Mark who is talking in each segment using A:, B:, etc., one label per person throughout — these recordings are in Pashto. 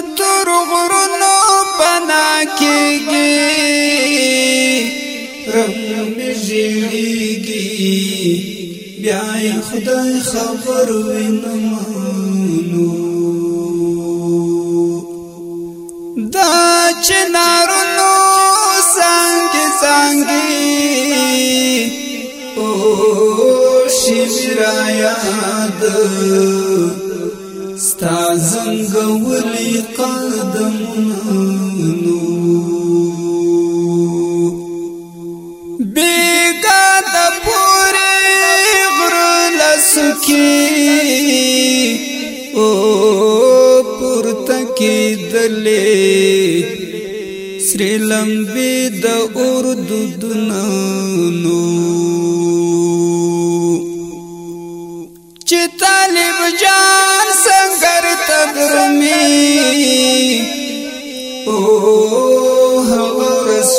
A: تور غرونو پنا کېږي رب ژړېږي بیا خدای خبر وینمانو دا چنارونو څنګه څنګه او شي را یاد ستا زنګولي قدمونو بیګا د پوره غر لسکی او پورته کې دلې سری لمبي د اردو دنانو طالب جان سنگر تدرمی او هورستولا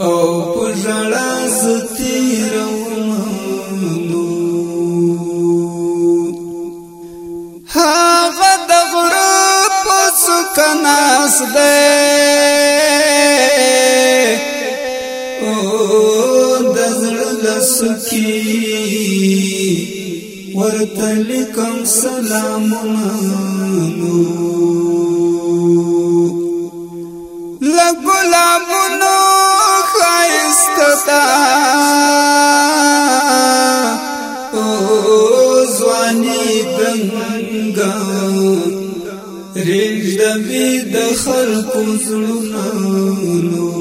A: او پژړا زتیرم نو هغه د غرو په سکناس ده سکی ورتلکم سلامنا لګلامونو خایستتا او ځواني دنګا رېږدې د خلکو زړونو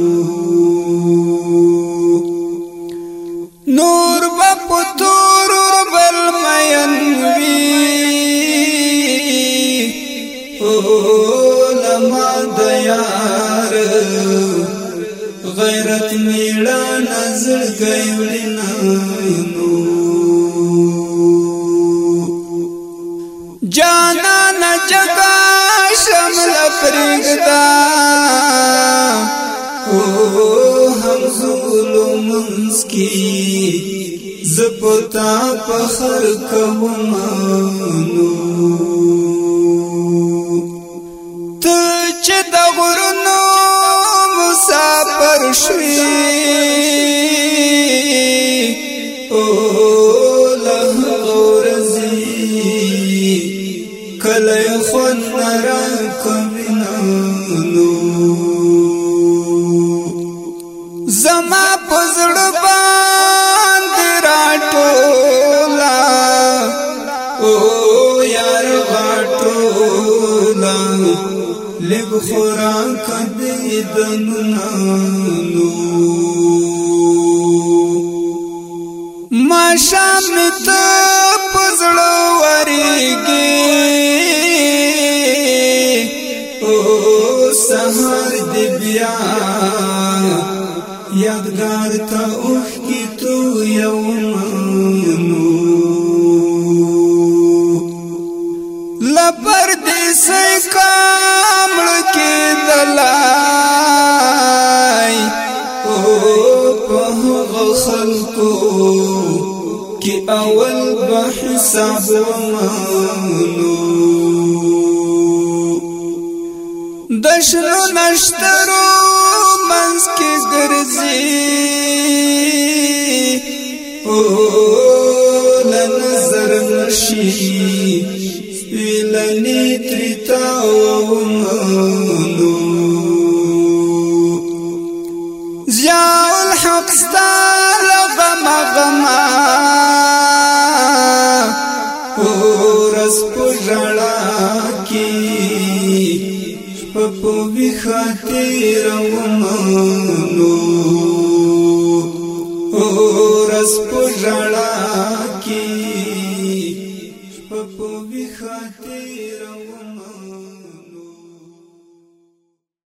A: غیرت میړه نظر کوینا نو جانا نه جدا شمل پرګدا او هم ظلم منسکی زپتا فخر کوم نو ته چې د غرونو پر شوي او له غورزي کله خون نران کومینو زما پزړ باندې راټو لګ خوران کدی دنونو ما شام ته پزړو ورګي او سحر دی بیا یادګار ته اوخ کی تو یومنو لبر دې سکه کې دلای او په خلقو کې اول به حسابونو دشنو نشترو منس کې ګرځي او لنظر نشي لني ترتاوم نو زيا الحق ستار غم غما ورس پرړا کی په وخاتیر ومنو ورس پرړا happy.